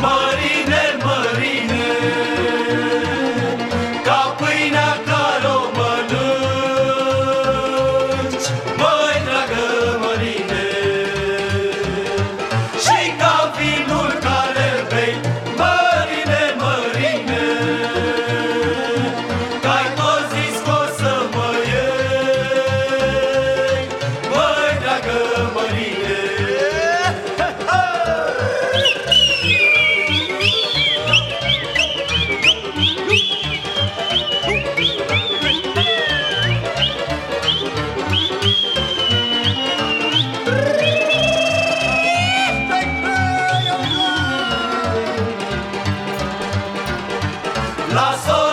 Marine La